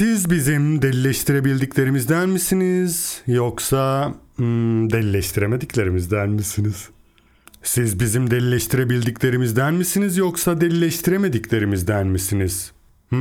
Siz bizim delileştirebildiklerimizden misiniz yoksa hmm, delileştiremediklerimizden misiniz? Siz bizim delileştirebildiklerimizden misiniz yoksa delileştiremediklerimizden misiniz? Hı?